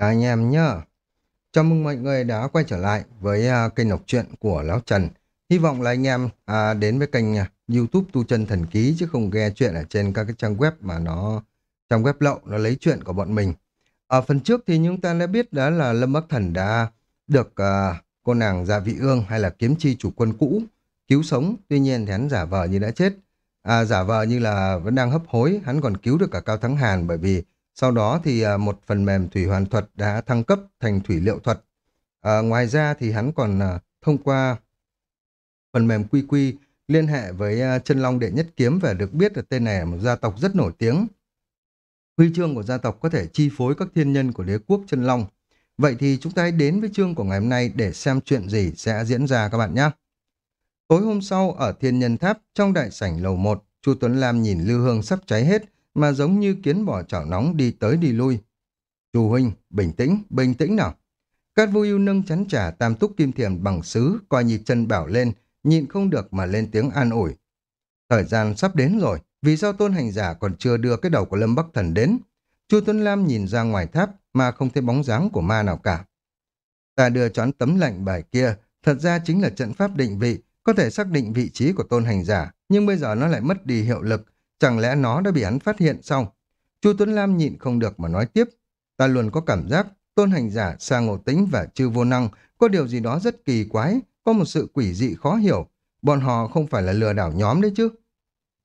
Các anh em nhá. Chào mừng mọi người đã quay trở lại với uh, kênh đọc truyện của Lão Trần. Hy vọng là anh em uh, đến với kênh uh, YouTube Tu Chân Thần Ký chứ không nghe chuyện ở trên các cái trang web mà nó trang web lậu nó lấy chuyện của bọn mình. Ở phần trước thì chúng ta đã biết đó là Lâm Bắc Thần đã được uh, cô nàng Dạ Vị Ương hay là kiếm chi chủ quân cũ cứu sống. Tuy nhiên thì hắn giả vờ như đã chết. À, giả vờ như là vẫn đang hấp hối, hắn còn cứu được cả Cao Thắng Hàn bởi vì sau đó thì à, một phần mềm thủy hoàn thuật đã thăng cấp thành thủy liệu thuật. À, ngoài ra thì hắn còn à, thông qua phần mềm quy quy liên hệ với à, chân long đệ nhất kiếm và được biết là tên này là một gia tộc rất nổi tiếng. Huy chương của gia tộc có thể chi phối các thiên nhân của đế quốc chân long. Vậy thì chúng ta hãy đến với chương của ngày hôm nay để xem chuyện gì sẽ diễn ra các bạn nhé. Tối hôm sau ở thiên nhân tháp trong đại sảnh lầu 1, Chu Tuấn Lam nhìn lưu hương sắp cháy hết mà giống như kiến bò chảo nóng đi tới đi lui. Chu huynh, bình tĩnh, bình tĩnh nào. Cát vô ưu nâng chắn trà tam túc kim thiềm bằng sứ, coi như chân bảo lên, nhịn không được mà lên tiếng an ủi. Thời gian sắp đến rồi, vì sao tôn hành giả còn chưa đưa cái đầu của Lâm Bắc Thần đến? Chu Tuấn Lam nhìn ra ngoài tháp mà không thấy bóng dáng của ma nào cả. Ta đưa choán tấm lệnh bài kia, thật ra chính là trận pháp định vị, có thể xác định vị trí của tôn hành giả, nhưng bây giờ nó lại mất đi hiệu lực, Chẳng lẽ nó đã bị hắn phát hiện xong? Chu Tuấn Lam nhịn không được mà nói tiếp. Ta luôn có cảm giác tôn hành giả, sa ngộ tính và chư vô năng có điều gì đó rất kỳ quái, có một sự quỷ dị khó hiểu. Bọn họ không phải là lừa đảo nhóm đấy chứ.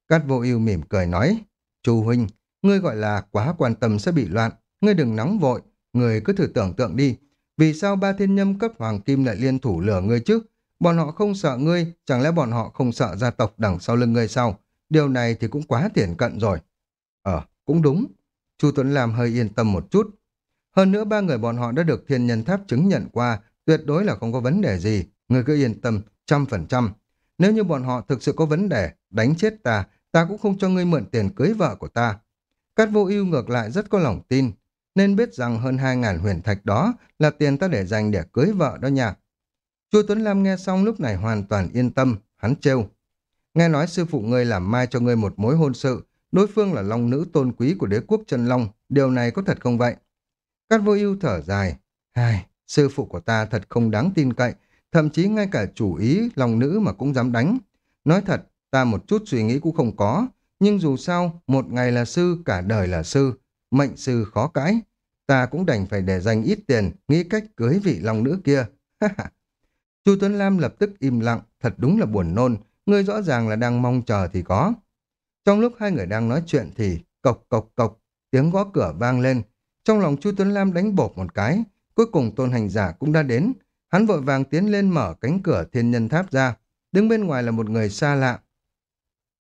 Cát vô ưu mỉm cười nói. Chu Huynh, ngươi gọi là quá quan tâm sẽ bị loạn. Ngươi đừng nóng vội, ngươi cứ thử tưởng tượng đi. Vì sao ba thiên nhâm cấp hoàng kim lại liên thủ lừa ngươi chứ? Bọn họ không sợ ngươi, chẳng lẽ bọn họ không sợ gia tộc đằng sau lưng ngươi sao? Điều này thì cũng quá tiền cận rồi. Ờ, cũng đúng. Chu Tuấn Lam hơi yên tâm một chút. Hơn nữa ba người bọn họ đã được thiên nhân tháp chứng nhận qua, tuyệt đối là không có vấn đề gì. Người cứ yên tâm, trăm phần trăm. Nếu như bọn họ thực sự có vấn đề, đánh chết ta, ta cũng không cho ngươi mượn tiền cưới vợ của ta. Cát vô ưu ngược lại rất có lòng tin, nên biết rằng hơn hai ngàn huyền thạch đó là tiền ta để dành để cưới vợ đó nha. Chu Tuấn Lam nghe xong lúc này hoàn toàn yên tâm, hắn trêu. Nghe nói sư phụ ngươi làm mai cho ngươi một mối hôn sự, đối phương là long nữ tôn quý của đế quốc chân long, điều này có thật không vậy? Cát vô ưu thở dài, ai sư phụ của ta thật không đáng tin cậy, thậm chí ngay cả chủ ý long nữ mà cũng dám đánh. Nói thật, ta một chút suy nghĩ cũng không có, nhưng dù sao, một ngày là sư, cả đời là sư, mệnh sư khó cãi. Ta cũng đành phải để dành ít tiền, nghĩ cách cưới vị long nữ kia. Chu Tuấn Lam lập tức im lặng, thật đúng là buồn nôn, Ngươi rõ ràng là đang mong chờ thì có. Trong lúc hai người đang nói chuyện thì cộc cộc cộc, tiếng gõ cửa vang lên. Trong lòng Chu Tuấn Lam đánh bột một cái, cuối cùng tôn hành giả cũng đã đến. Hắn vội vàng tiến lên mở cánh cửa thiên nhân tháp ra, đứng bên ngoài là một người xa lạ.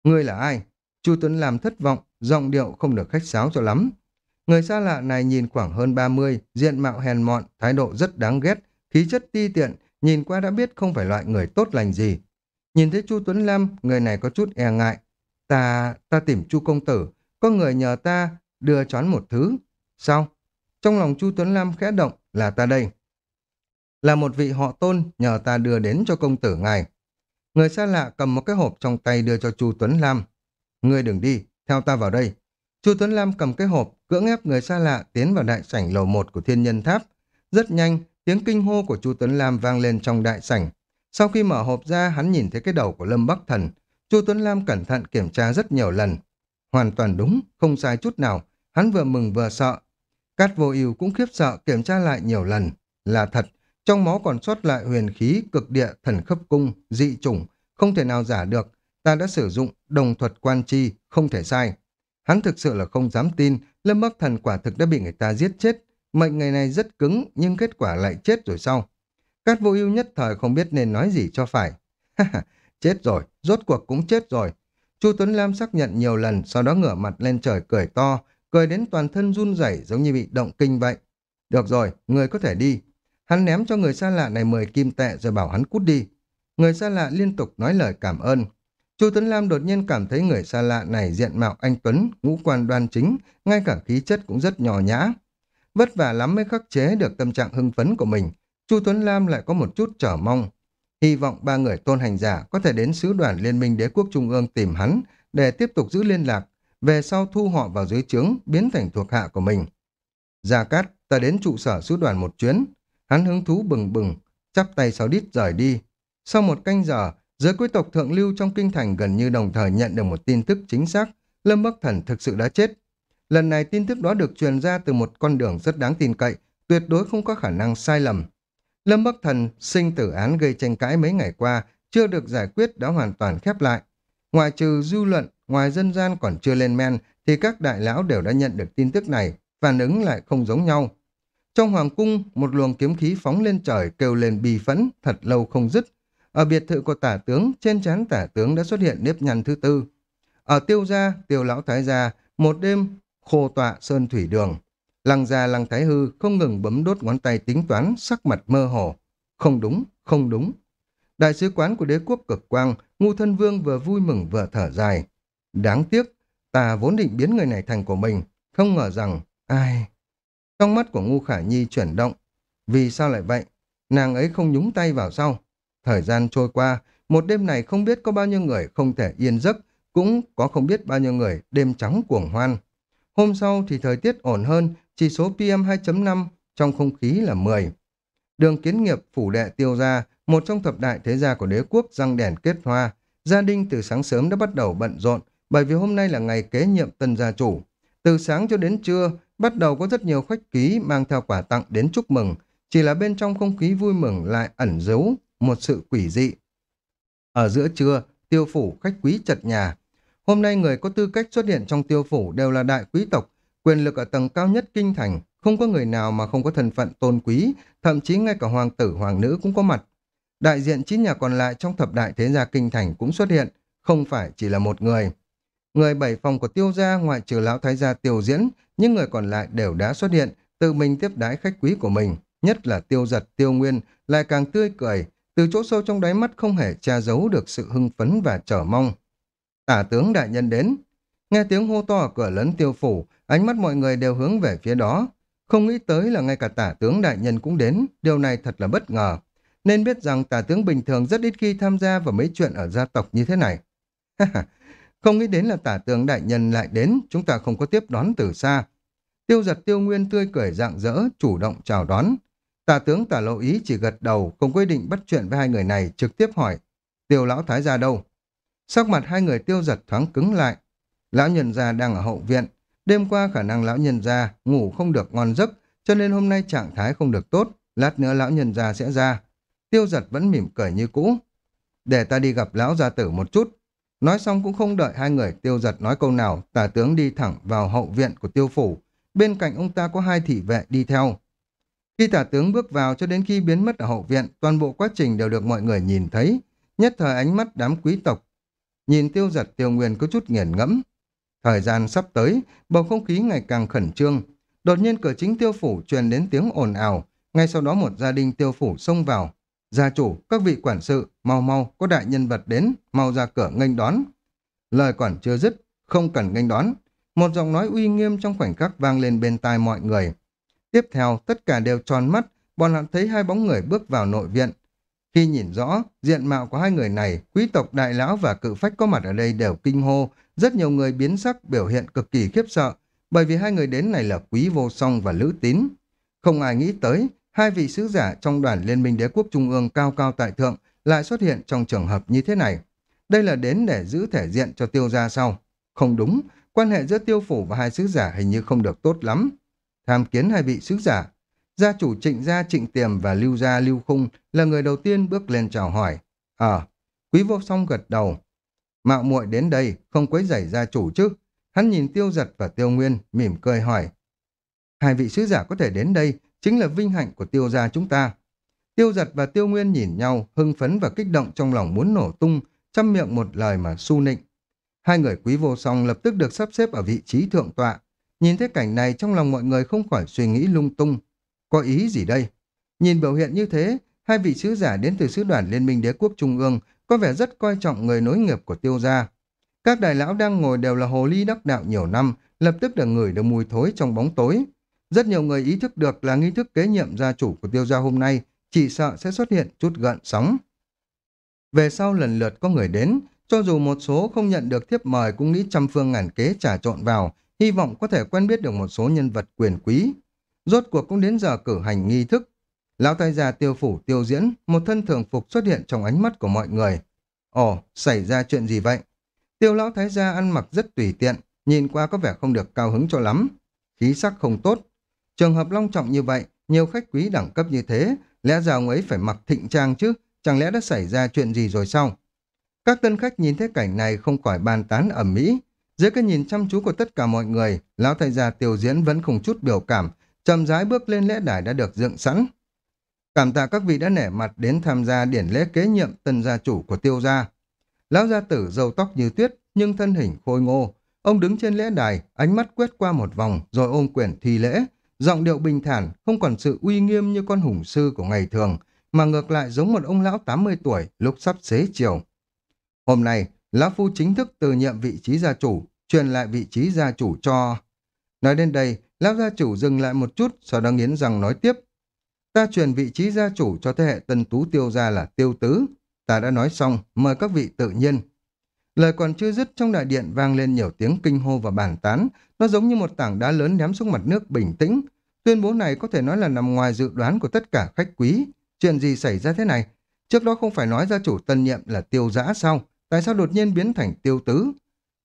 Ngươi là ai? Chu Tuấn Lam thất vọng, giọng điệu không được khách sáo cho lắm. Người xa lạ này nhìn khoảng hơn 30, diện mạo hèn mọn, thái độ rất đáng ghét, khí chất ti tiện, nhìn qua đã biết không phải loại người tốt lành gì. Nhìn thấy Chu Tuấn Lam, người này có chút e ngại. Ta, ta tìm Chu công tử, có người nhờ ta đưa choán một thứ. Sao? Trong lòng Chu Tuấn Lam khẽ động là ta đây. Là một vị họ tôn nhờ ta đưa đến cho công tử ngài. Người xa lạ cầm một cái hộp trong tay đưa cho Chu Tuấn Lam. Ngươi đừng đi, theo ta vào đây. Chu Tuấn Lam cầm cái hộp, cưỡng ép người xa lạ tiến vào đại sảnh lầu một của thiên nhân tháp. Rất nhanh, tiếng kinh hô của Chu Tuấn Lam vang lên trong đại sảnh. Sau khi mở hộp ra, hắn nhìn thấy cái đầu của Lâm Bắc Thần. Chu Tuấn Lam cẩn thận kiểm tra rất nhiều lần. Hoàn toàn đúng, không sai chút nào. Hắn vừa mừng vừa sợ. Cát vô ưu cũng khiếp sợ kiểm tra lại nhiều lần. Là thật, trong máu còn sót lại huyền khí, cực địa, thần khấp cung, dị chủng, không thể nào giả được. Ta đã sử dụng đồng thuật quan chi, không thể sai. Hắn thực sự là không dám tin, Lâm Bắc Thần quả thực đã bị người ta giết chết. Mệnh ngày này rất cứng, nhưng kết quả lại chết rồi sau. Cát vô ưu nhất thời không biết nên nói gì cho phải. chết rồi, rốt cuộc cũng chết rồi. Chu Tuấn Lam xác nhận nhiều lần, sau đó ngửa mặt lên trời cười to, cười đến toàn thân run rẩy giống như bị động kinh vậy. Được rồi, người có thể đi. Hắn ném cho người xa lạ này 10 kim tệ rồi bảo hắn cút đi. Người xa lạ liên tục nói lời cảm ơn. Chu Tuấn Lam đột nhiên cảm thấy người xa lạ này diện mạo anh Tuấn, ngũ quan đoan chính, ngay cả khí chất cũng rất nhỏ nhã. Vất vả lắm mới khắc chế được tâm trạng hưng phấn của mình, Chu Tuấn Lam lại có một chút trở mong. Hy vọng ba người tôn hành giả có thể đến sứ đoàn Liên minh Đế quốc Trung ương tìm hắn để tiếp tục giữ liên lạc, về sau thu họ vào dưới trướng, biến thành thuộc hạ của mình. Gia Cát, ta đến trụ sở sứ đoàn một chuyến. Hắn hứng thú bừng bừng, chắp tay sáu đít rời đi. Sau một canh giờ, giới quý tộc thượng lưu trong kinh thành gần như đồng thời nhận được một tin tức chính xác, Lâm Bắc Thần thực sự đã chết. Lần này tin tức đó được truyền ra từ một con đường rất đáng tin cậy, tuyệt đối không có khả năng sai lầm. Lâm Bắc Thần sinh tử án gây tranh cãi mấy ngày qua, chưa được giải quyết đã hoàn toàn khép lại. Ngoài trừ dư luận, ngoài dân gian còn chưa lên men, thì các đại lão đều đã nhận được tin tức này, phản ứng lại không giống nhau. Trong hoàng cung, một luồng kiếm khí phóng lên trời kêu lên bì phẫn, thật lâu không dứt. Ở biệt thự của tả tướng, trên trán tả tướng đã xuất hiện nếp nhăn thứ tư. Ở tiêu gia, tiêu lão thái gia, một đêm khô tọa sơn thủy đường. Lăng già, lăng thái hư không ngừng bấm đốt ngón tay tính toán, sắc mặt mơ hồ. Không đúng, không đúng. Đại sứ quán của đế quốc cực quang, ngu thân vương vừa vui mừng vừa thở dài. Đáng tiếc, ta vốn định biến người này thành của mình, không ngờ rằng, ai... Trong mắt của ngu khả nhi chuyển động. Vì sao lại vậy? Nàng ấy không nhúng tay vào sau. Thời gian trôi qua, một đêm này không biết có bao nhiêu người không thể yên giấc, cũng có không biết bao nhiêu người đêm trắng cuồng hoan. Hôm sau thì thời tiết ổn hơn, chỉ số PM 2.5 trong không khí là 10. Đường kiến nghiệp phủ đệ tiêu gia một trong thập đại thế gia của đế quốc răng đèn kết hoa. Gia đình từ sáng sớm đã bắt đầu bận rộn, bởi vì hôm nay là ngày kế nhiệm tân gia chủ. Từ sáng cho đến trưa, bắt đầu có rất nhiều khách ký mang theo quà tặng đến chúc mừng, chỉ là bên trong không khí vui mừng lại ẩn giấu một sự quỷ dị. Ở giữa trưa, tiêu phủ khách quý chật nhà. Hôm nay người có tư cách xuất hiện trong tiêu phủ đều là đại quý tộc, quyền lực ở tầng cao nhất kinh thành, không có người nào mà không có thân phận tôn quý, thậm chí ngay cả hoàng tử hoàng nữ cũng có mặt. Đại diện chín nhà còn lại trong thập đại thế gia kinh thành cũng xuất hiện, không phải chỉ là một người. Người bảy phòng của tiêu gia ngoại trừ lão thái gia tiêu diễn, nhưng người còn lại đều đã xuất hiện, tự mình tiếp đái khách quý của mình, nhất là tiêu giật tiêu nguyên, lại càng tươi cười, từ chỗ sâu trong đáy mắt không hề che giấu được sự hưng phấn và chờ mong. Tả tướng đại nhân đến, nghe tiếng hô to ở cửa lớn tiêu phủ, ánh mắt mọi người đều hướng về phía đó. Không nghĩ tới là ngay cả tả tướng đại nhân cũng đến, điều này thật là bất ngờ. Nên biết rằng tả tướng bình thường rất ít khi tham gia vào mấy chuyện ở gia tộc như thế này. không nghĩ đến là tả tướng đại nhân lại đến, chúng ta không có tiếp đón từ xa. Tiêu giật tiêu nguyên tươi cười rạng rỡ, chủ động chào đón. Tả tướng tả lộ ý chỉ gật đầu, không quyết định bắt chuyện với hai người này, trực tiếp hỏi. Tiêu lão thái gia đâu? Sắc mặt hai người tiêu giật thoáng cứng lại. Lão nhân gia đang ở hậu viện. Đêm qua khả năng lão nhân gia ngủ không được ngon giấc, cho nên hôm nay trạng thái không được tốt. Lát nữa lão nhân gia sẽ ra. Tiêu giật vẫn mỉm cười như cũ. Để ta đi gặp lão gia tử một chút. Nói xong cũng không đợi hai người tiêu giật nói câu nào, tả tướng đi thẳng vào hậu viện của tiêu phủ. Bên cạnh ông ta có hai thị vệ đi theo. Khi tả tướng bước vào cho đến khi biến mất ở hậu viện, toàn bộ quá trình đều được mọi người nhìn thấy. Nhất thời ánh mắt đám quý tộc. Nhìn tiêu giật tiêu nguyên có chút nghiền ngẫm. Thời gian sắp tới, bầu không khí ngày càng khẩn trương. Đột nhiên cửa chính tiêu phủ truyền đến tiếng ồn ào. Ngay sau đó một gia đình tiêu phủ xông vào. Gia chủ, các vị quản sự, mau mau, có đại nhân vật đến, mau ra cửa nghênh đón. Lời còn chưa dứt, không cần nghênh đón. Một giọng nói uy nghiêm trong khoảnh khắc vang lên bên tai mọi người. Tiếp theo, tất cả đều tròn mắt, bọn họ thấy hai bóng người bước vào nội viện. Khi nhìn rõ, diện mạo của hai người này, quý tộc đại lão và cự phách có mặt ở đây đều kinh hô, rất nhiều người biến sắc biểu hiện cực kỳ khiếp sợ, bởi vì hai người đến này là quý vô song và lữ tín. Không ai nghĩ tới, hai vị sứ giả trong đoàn Liên minh đế quốc trung ương cao cao tại thượng lại xuất hiện trong trường hợp như thế này. Đây là đến để giữ thể diện cho tiêu gia sau. Không đúng, quan hệ giữa tiêu phủ và hai sứ giả hình như không được tốt lắm. Tham kiến hai vị sứ giả. Gia chủ trịnh gia trịnh tiềm và lưu gia lưu khung là người đầu tiên bước lên chào hỏi. Ờ, quý vô song gật đầu. Mạo muội đến đây, không quấy rầy gia chủ chứ. Hắn nhìn tiêu giật và tiêu nguyên, mỉm cười hỏi. Hai vị sứ giả có thể đến đây, chính là vinh hạnh của tiêu gia chúng ta. Tiêu giật và tiêu nguyên nhìn nhau, hưng phấn và kích động trong lòng muốn nổ tung, chăm miệng một lời mà su nịnh. Hai người quý vô song lập tức được sắp xếp ở vị trí thượng tọa. Nhìn thấy cảnh này trong lòng mọi người không khỏi suy nghĩ lung tung. Có ý gì đây? Nhìn biểu hiện như thế, hai vị sứ giả đến từ sứ đoàn Liên minh Đế quốc Trung ương có vẻ rất coi trọng người nối nghiệp của tiêu gia. Các đại lão đang ngồi đều là hồ ly đắc đạo nhiều năm, lập tức được ngửi được mùi thối trong bóng tối. Rất nhiều người ý thức được là nghi thức kế nhiệm gia chủ của tiêu gia hôm nay chỉ sợ sẽ xuất hiện chút gợn sóng. Về sau lần lượt có người đến, cho dù một số không nhận được thiếp mời cũng nghĩ trăm phương ngàn kế trả trộn vào, hy vọng có thể quen biết được một số nhân vật quyền quý. Rốt cuộc cũng đến giờ cử hành nghi thức. Lão thái gia tiêu phủ tiêu diễn, một thân thường phục xuất hiện trong ánh mắt của mọi người. Ồ, xảy ra chuyện gì vậy? Tiêu lão thái gia ăn mặc rất tùy tiện, nhìn qua có vẻ không được cao hứng cho lắm. Khí sắc không tốt. Trường hợp long trọng như vậy, nhiều khách quý đẳng cấp như thế, lẽ ra ông ấy phải mặc thịnh trang chứ, chẳng lẽ đã xảy ra chuyện gì rồi sao? Các tân khách nhìn thấy cảnh này không khỏi bàn tán ẩm mỹ. Dưới cái nhìn chăm chú của tất cả mọi người, lão thầy già tiêu diễn vẫn không chút biểu cảm, chậm rãi bước lên lễ đài đã được dựng sẵn. Cảm tạ các vị đã nể mặt đến tham gia điển lễ kế nhiệm tân gia chủ của tiêu gia. Lão gia tử râu tóc như tuyết, nhưng thân hình khôi ngô. Ông đứng trên lễ đài, ánh mắt quét qua một vòng, rồi ôm quyển thi lễ. Giọng điệu bình thản, không còn sự uy nghiêm như con hùng sư của ngày thường, mà ngược lại giống một ông lão 80 tuổi lúc sắp xế chiều. Hôm nay, Lão Phu chính thức từ nhiệm vị trí gia chủ, truyền lại vị trí gia chủ cho... Nói đến đây, Lão gia chủ dừng lại một chút, sau đó nghiến rằng nói tiếp. Ta truyền vị trí gia chủ cho thế hệ tân tú tiêu gia là tiêu tứ. Ta đã nói xong, mời các vị tự nhiên. Lời còn chưa dứt trong đại điện vang lên nhiều tiếng kinh hô và bàn tán. Nó giống như một tảng đá lớn ném xuống mặt nước bình tĩnh. Tuyên bố này có thể nói là nằm ngoài dự đoán của tất cả khách quý. Chuyện gì xảy ra thế này? Trước đó không phải nói gia chủ tân nhiệm là tiêu giã sao? Tại sao đột nhiên biến thành tiêu tứ?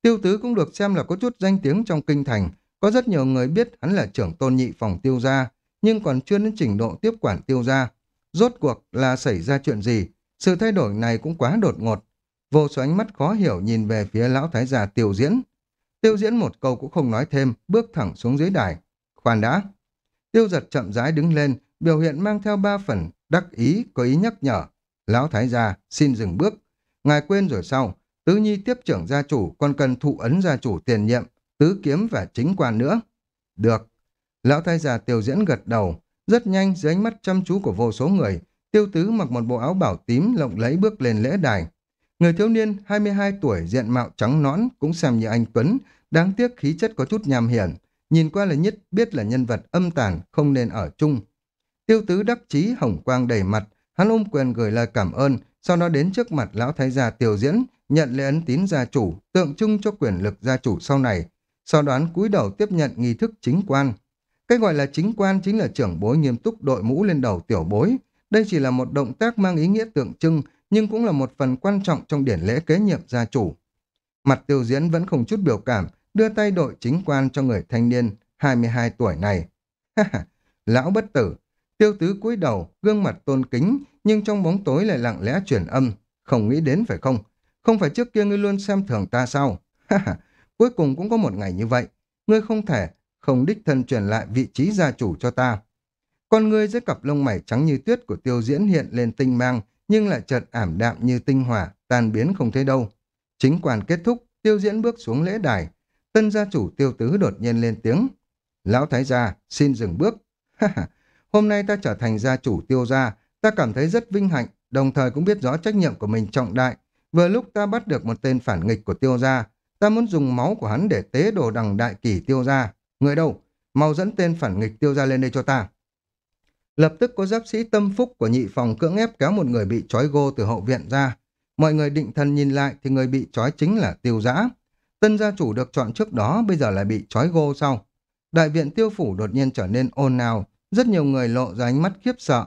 Tiêu tứ cũng được xem là có chút danh tiếng trong kinh thành. Có rất nhiều người biết hắn là trưởng tôn nhị phòng tiêu gia, nhưng còn chưa đến trình độ tiếp quản tiêu gia. Rốt cuộc là xảy ra chuyện gì? Sự thay đổi này cũng quá đột ngột. Vô số ánh mắt khó hiểu nhìn về phía lão thái gia tiêu diễn. Tiêu diễn một câu cũng không nói thêm, bước thẳng xuống dưới đài. Khoan đã. Tiêu giật chậm rãi đứng lên, biểu hiện mang theo ba phần, đắc ý, có ý nhắc nhở. Lão thái gia, xin dừng bước. Ngài quên rồi sao? Tứ Nhi tiếp trưởng gia chủ còn cần thụ ấn gia chủ tiền nhiệm, tứ kiếm và chính quan nữa. Được. Lão thái già tiêu diễn gật đầu. Rất nhanh dưới ánh mắt chăm chú của vô số người, tiêu tứ mặc một bộ áo bảo tím lộng lấy bước lên lễ đài. Người thiếu niên 22 tuổi diện mạo trắng nõn cũng xem như anh Tuấn, đáng tiếc khí chất có chút nham hiểm. Nhìn qua là nhất biết là nhân vật âm tàn, không nên ở chung. Tiêu tứ đắc chí hồng quang đầy mặt, hắn ôm quyền gửi lời cảm ơn, sau đó đến trước mặt lão thái gia tiểu diễn, nhận lễ ấn tín gia chủ, tượng trưng cho quyền lực gia chủ sau này. Sau đoán cúi đầu tiếp nhận nghi thức chính quan. Cái gọi là chính quan chính là trưởng bối nghiêm túc đội mũ lên đầu tiểu bối. Đây chỉ là một động tác mang ý nghĩa tượng trưng, nhưng cũng là một phần quan trọng trong điển lễ kế nhiệm gia chủ. Mặt tiêu diễn vẫn không chút biểu cảm, đưa tay đội chính quan cho người thanh niên, 22 tuổi này. Lão bất tử, tiêu tứ cúi đầu, gương mặt tôn kính, nhưng trong bóng tối lại lặng lẽ truyền âm. Không nghĩ đến phải không? Không phải trước kia ngươi luôn xem thường ta sao? Cuối cùng cũng có một ngày như vậy. Ngươi không thể, không đích thân truyền lại vị trí gia chủ cho ta. Con ngươi dưới cặp lông mày trắng như tuyết của tiêu diễn hiện lên tinh mang, nhưng lại chợt ảm đạm như tinh hỏa, tan biến không thấy đâu. Chính quan kết thúc, tiêu diễn bước xuống lễ đài. Tân gia chủ tiêu tứ đột nhiên lên tiếng. Lão thái gia, xin dừng bước. Hôm nay ta trở thành gia chủ tiêu gia, Ta cảm thấy rất vinh hạnh, đồng thời cũng biết rõ trách nhiệm của mình trọng đại. Vừa lúc ta bắt được một tên phản nghịch của tiêu gia, ta muốn dùng máu của hắn để tế đồ đằng đại kỳ tiêu gia. Người đâu? Mau dẫn tên phản nghịch tiêu gia lên đây cho ta. Lập tức có giáp sĩ tâm phúc của nhị phòng cưỡng ép kéo một người bị trói gô từ hậu viện ra. Mọi người định thần nhìn lại thì người bị trói chính là tiêu giã. Tân gia chủ được chọn trước đó bây giờ lại bị trói gô sau. Đại viện tiêu phủ đột nhiên trở nên ồn ào, rất nhiều người lộ ra ánh mắt khiếp sợ,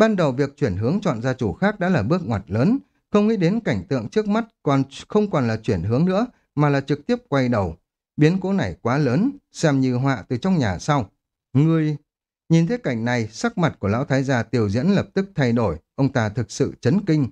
Ban đầu việc chuyển hướng chọn gia chủ khác đã là bước ngoặt lớn, không nghĩ đến cảnh tượng trước mắt còn không còn là chuyển hướng nữa, mà là trực tiếp quay đầu. Biến cố này quá lớn, xem như họa từ trong nhà sau. Ngươi... Nhìn thấy cảnh này, sắc mặt của lão thái gia tiểu diễn lập tức thay đổi, ông ta thực sự chấn kinh.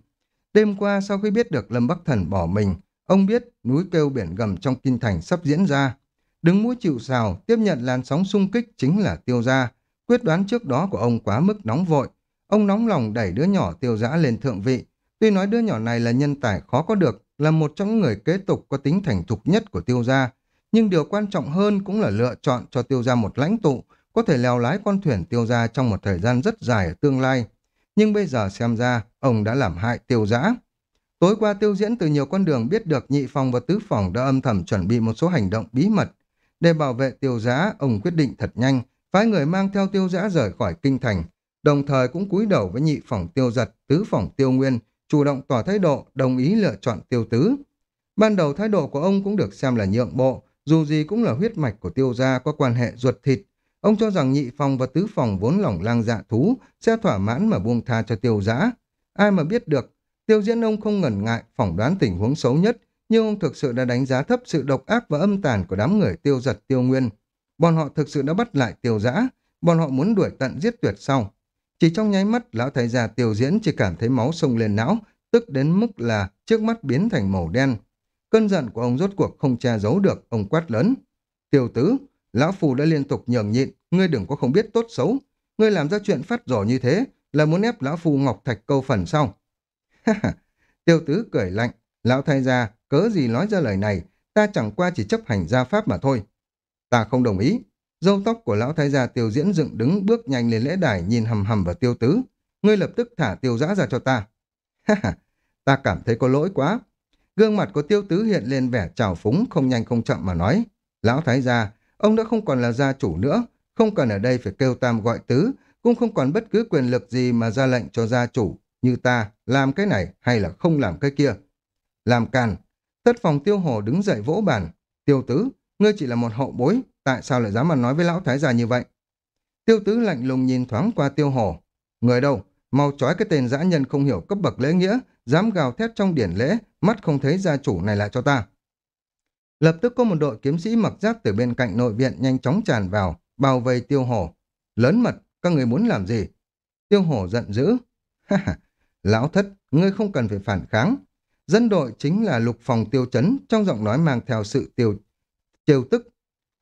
Đêm qua sau khi biết được Lâm Bắc Thần bỏ mình, ông biết núi kêu biển gầm trong kinh thành sắp diễn ra. Đứng mũi chịu sào, tiếp nhận làn sóng xung kích chính là tiêu gia. Quyết đoán trước đó của ông quá mức nóng vội, Ông nóng lòng đẩy đứa nhỏ tiêu dã lên thượng vị. Tuy nói đứa nhỏ này là nhân tài khó có được, là một trong những người kế tục có tính thành thục nhất của tiêu gia. Nhưng điều quan trọng hơn cũng là lựa chọn cho tiêu gia một lãnh tụ, có thể lèo lái con thuyền tiêu gia trong một thời gian rất dài ở tương lai. Nhưng bây giờ xem ra, ông đã làm hại tiêu giã. Tối qua tiêu diễn từ nhiều con đường biết được nhị phòng và tứ phòng đã âm thầm chuẩn bị một số hành động bí mật. Để bảo vệ tiêu giã, ông quyết định thật nhanh, phái người mang theo tiêu giã rời khỏi kinh thành, đồng thời cũng cúi đầu với nhị phòng tiêu giật, tứ phòng tiêu nguyên, chủ động tỏ thái độ, đồng ý lựa chọn tiêu tứ. Ban đầu thái độ của ông cũng được xem là nhượng bộ, dù gì cũng là huyết mạch của tiêu gia có quan hệ ruột thịt. Ông cho rằng nhị phòng và tứ phòng vốn lỏng lang dạ thú sẽ thỏa mãn mà buông tha cho tiêu giã. Ai mà biết được, tiêu diễn ông không ngần ngại phỏng đoán tình huống xấu nhất, nhưng ông thực sự đã đánh giá thấp sự độc ác và âm tàn của đám người tiêu giật tiêu nguyên. Bọn họ thực sự đã bắt lại tiêu giã, bọn họ muốn đuổi tận giết tuyệt sau. Chỉ trong nháy mắt, lão thái gia tiêu diễn chỉ cảm thấy máu sông lên não, tức đến mức là trước mắt biến thành màu đen. Cơn giận của ông rốt cuộc không che giấu được, ông quát lớn. Tiêu tứ, lão phù đã liên tục nhường nhịn, ngươi đừng có không biết tốt xấu. Ngươi làm ra chuyện phát rổ như thế, là muốn ép lão phù ngọc thạch câu phần sau. Tiêu tứ cười lạnh, lão thầy gia, cớ gì nói ra lời này, ta chẳng qua chỉ chấp hành gia pháp mà thôi. Ta không đồng ý. Dâu tóc của lão thái gia tiêu diễn dựng đứng bước nhanh lên lễ đài nhìn hầm hầm vào tiêu tứ. Ngươi lập tức thả tiêu giã ra cho ta. ta cảm thấy có lỗi quá. Gương mặt của tiêu tứ hiện lên vẻ trào phúng không nhanh không chậm mà nói. Lão thái gia, ông đã không còn là gia chủ nữa, không cần ở đây phải kêu tam gọi tứ, cũng không còn bất cứ quyền lực gì mà ra lệnh cho gia chủ, như ta, làm cái này hay là không làm cái kia. Làm càn, tất phòng tiêu hồ đứng dậy vỗ bàn. Tiêu tứ, ngươi chỉ là một hậu bối, tại sao lại dám mà nói với lão thái gia như vậy? Tiêu tứ lạnh lùng nhìn thoáng qua tiêu Hổ, Người đâu? Mau trói cái tên dã nhân không hiểu cấp bậc lễ nghĩa, dám gào thét trong điển lễ, mắt không thấy gia chủ này lại cho ta. Lập tức có một đội kiếm sĩ mặc giáp từ bên cạnh nội viện nhanh chóng tràn vào, bao vây tiêu hổ. Lớn mật, các người muốn làm gì? Tiêu hổ giận dữ. Lão thất, ngươi không cần phải phản kháng. Dân đội chính là lục phòng tiêu chấn, trong giọng nói mang theo sự tiêu tiêu tức.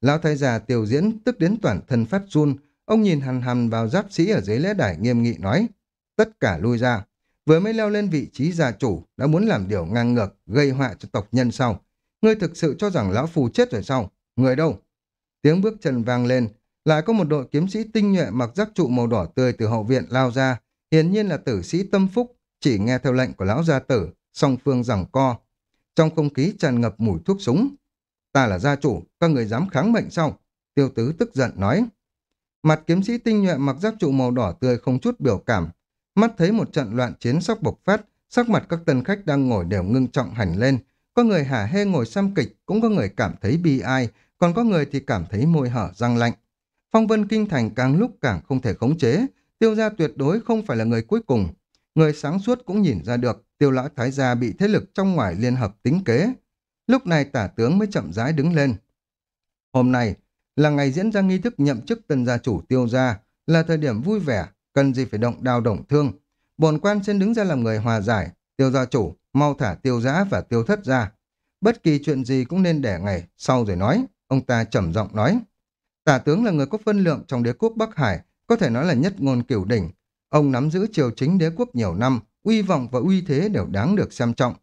Lão thái già tiểu diễn tức đến toàn thân phát run, ông nhìn hằn hằn vào giáp sĩ ở dưới lễ đài nghiêm nghị nói. Tất cả lui ra. Vừa mới leo lên vị trí gia chủ, đã muốn làm điều ngang ngược, gây họa cho tộc nhân sau. Ngươi thực sự cho rằng lão phù chết rồi sao? Người đâu? Tiếng bước chân vang lên, lại có một đội kiếm sĩ tinh nhuệ mặc giáp trụ màu đỏ tươi từ hậu viện lao ra, hiển nhiên là tử sĩ tâm phúc, chỉ nghe theo lệnh của lão gia tử, song phương rằng co. Trong không khí tràn ngập mùi thuốc súng. Ta là gia chủ, các người dám kháng mệnh sao? Tiêu tứ tức giận nói. Mặt kiếm sĩ tinh nhuệ mặc giáp trụ màu đỏ tươi không chút biểu cảm. Mắt thấy một trận loạn chiến sóc bộc phát, sắc mặt các tân khách đang ngồi đều ngưng trọng hành lên, có người hả hê ngồi xem kịch, cũng có người cảm thấy bi ai, còn có người thì cảm thấy môi hở răng lạnh. Phong vân kinh thành càng lúc càng không thể khống chế, tiêu gia tuyệt đối không phải là người cuối cùng. Người sáng suốt cũng nhìn ra được, tiêu lão thái gia bị thế lực trong ngoài liên hợp tính kế. Lúc này tả tướng mới chậm rãi đứng lên. Hôm nay là ngày diễn ra nghi thức nhậm chức tân gia chủ tiêu gia, là thời điểm vui vẻ, cần gì phải động đao động thương. Bồn quan xin đứng ra làm người hòa giải, tiêu gia chủ, mau thả tiêu giã và tiêu thất ra. Bất kỳ chuyện gì cũng nên để ngày sau rồi nói, ông ta trầm giọng nói. Tả tướng là người có phân lượng trong đế quốc Bắc Hải, có thể nói là nhất ngôn cửu đỉnh. Ông nắm giữ triều chính đế quốc nhiều năm, uy vọng và uy thế đều đáng được xem trọng.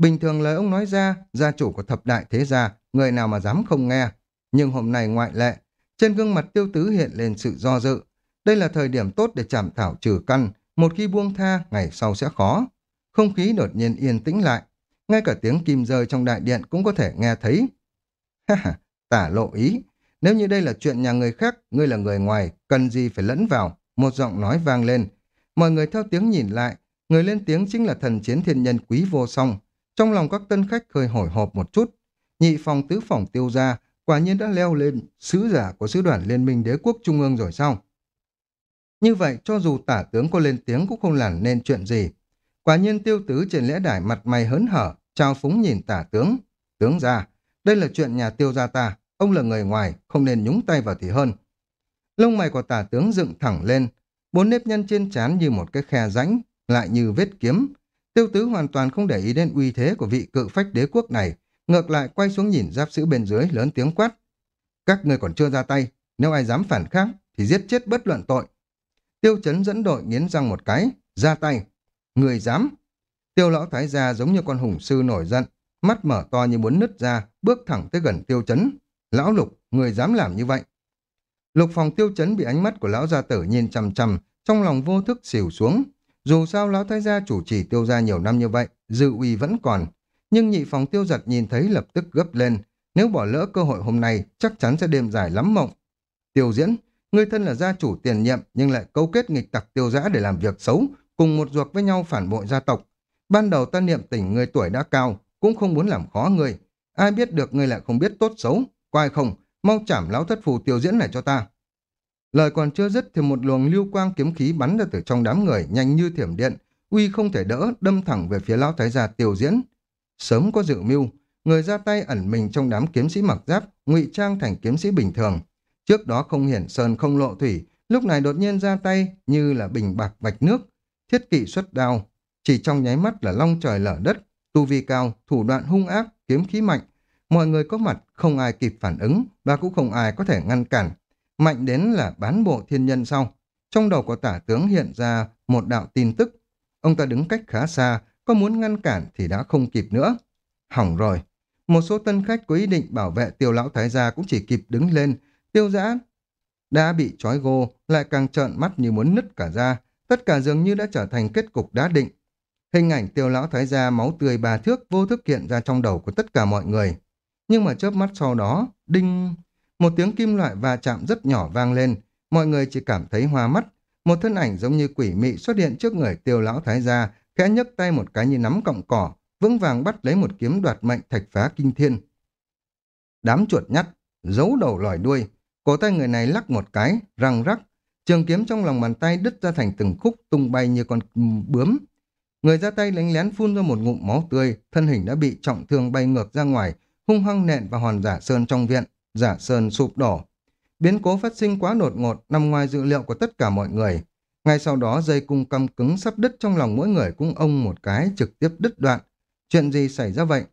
Bình thường lời ông nói ra, gia chủ của thập đại thế gia, người nào mà dám không nghe. Nhưng hôm nay ngoại lệ, trên gương mặt tiêu tứ hiện lên sự do dự. Đây là thời điểm tốt để chảm thảo trừ căn, một khi buông tha, ngày sau sẽ khó. Không khí đột nhiên yên tĩnh lại. Ngay cả tiếng kim rơi trong đại điện cũng có thể nghe thấy. Ha ha, tả lộ ý. Nếu như đây là chuyện nhà người khác, ngươi là người ngoài, cần gì phải lẫn vào. Một giọng nói vang lên. Mọi người theo tiếng nhìn lại. Người lên tiếng chính là thần chiến thiên nhân quý vô song. Trong lòng các tân khách hơi hồi hộp một chút. Nhị phòng tứ phòng tiêu ra, quả nhiên đã leo lên sứ giả của sứ đoàn Liên minh đế quốc Trung ương rồi sao? Như vậy, cho dù tả tướng có lên tiếng cũng không làm nên chuyện gì. Quả nhiên tiêu tứ trên lễ đài mặt mày hớn hở, trao phúng nhìn tả tướng. Tướng ra, đây là chuyện nhà tiêu gia ta, ông là người ngoài, không nên nhúng tay vào thì hơn. Lông mày của tả tướng dựng thẳng lên, bốn nếp nhăn trên trán như một cái khe rãnh, lại như vết kiếm. Tiêu tứ hoàn toàn không để ý đến uy thế của vị cự phách đế quốc này, ngược lại quay xuống nhìn giáp sứ bên dưới lớn tiếng quát. Các người còn chưa ra tay, nếu ai dám phản kháng thì giết chết bất luận tội. Tiêu chấn dẫn đội nghiến răng một cái, ra tay. Người dám. Tiêu lão thái gia giống như con hùng sư nổi giận, mắt mở to như muốn nứt ra, bước thẳng tới gần tiêu chấn. Lão lục, người dám làm như vậy. Lục phòng tiêu chấn bị ánh mắt của lão gia tử nhìn chằm chằm, trong lòng vô thức xỉu xuống. Dù sao lão thái gia chủ trì tiêu gia nhiều năm như vậy, dư uy vẫn còn. Nhưng nhị phòng tiêu giật nhìn thấy lập tức gấp lên. Nếu bỏ lỡ cơ hội hôm nay, chắc chắn sẽ đêm dài lắm mộng. Tiêu diễn, người thân là gia chủ tiền nhiệm nhưng lại câu kết nghịch tặc tiêu giã để làm việc xấu, cùng một ruột với nhau phản bội gia tộc. Ban đầu ta niệm tình người tuổi đã cao, cũng không muốn làm khó người. Ai biết được người lại không biết tốt xấu, quay không, mau chảm lão thất phù tiêu diễn này cho ta. Lời còn chưa dứt thì một luồng lưu quang kiếm khí bắn ra từ trong đám người nhanh như thiểm điện, uy không thể đỡ, đâm thẳng về phía lão thái gia tiêu diễn. Sớm có dự mưu, người ra tay ẩn mình trong đám kiếm sĩ mặc giáp, ngụy trang thành kiếm sĩ bình thường. Trước đó không hiển sơn không lộ thủy, lúc này đột nhiên ra tay như là bình bạc bạch nước, thiết kỵ xuất đao. Chỉ trong nháy mắt là long trời lở đất, tu vi cao, thủ đoạn hung ác, kiếm khí mạnh. Mọi người có mặt không ai kịp phản ứng và cũng không ai có thể ngăn cản. Mạnh đến là bán bộ thiên nhân sau. Trong đầu của tả tướng hiện ra một đạo tin tức. Ông ta đứng cách khá xa, có muốn ngăn cản thì đã không kịp nữa. Hỏng rồi. Một số tân khách có ý định bảo vệ tiêu lão thái gia cũng chỉ kịp đứng lên. Tiêu giã đã bị trói gô, lại càng trợn mắt như muốn nứt cả ra. Tất cả dường như đã trở thành kết cục đã định. Hình ảnh tiêu lão thái gia máu tươi bà thước vô thức hiện ra trong đầu của tất cả mọi người. Nhưng mà chớp mắt sau đó, đinh... Một tiếng kim loại va chạm rất nhỏ vang lên, mọi người chỉ cảm thấy hoa mắt. Một thân ảnh giống như quỷ mị xuất hiện trước người tiêu lão thái gia, khẽ nhấc tay một cái như nắm cọng cỏ, vững vàng bắt lấy một kiếm đoạt mệnh thạch phá kinh thiên. Đám chuột nhắt, giấu đầu lòi đuôi, cổ tay người này lắc một cái, răng rắc, trường kiếm trong lòng bàn tay đứt ra thành từng khúc tung bay như con bướm. Người ra tay lén lén phun ra một ngụm máu tươi, thân hình đã bị trọng thương bay ngược ra ngoài, hung hăng nện vào hòn giả sơn trong viện, giả sơn sụp đổ. Biến cố phát sinh quá đột ngột, nằm ngoài dự liệu của tất cả mọi người. Ngay sau đó dây cung căm cứng sắp đứt trong lòng mỗi người cũng ông một cái trực tiếp đứt đoạn. Chuyện gì xảy ra vậy?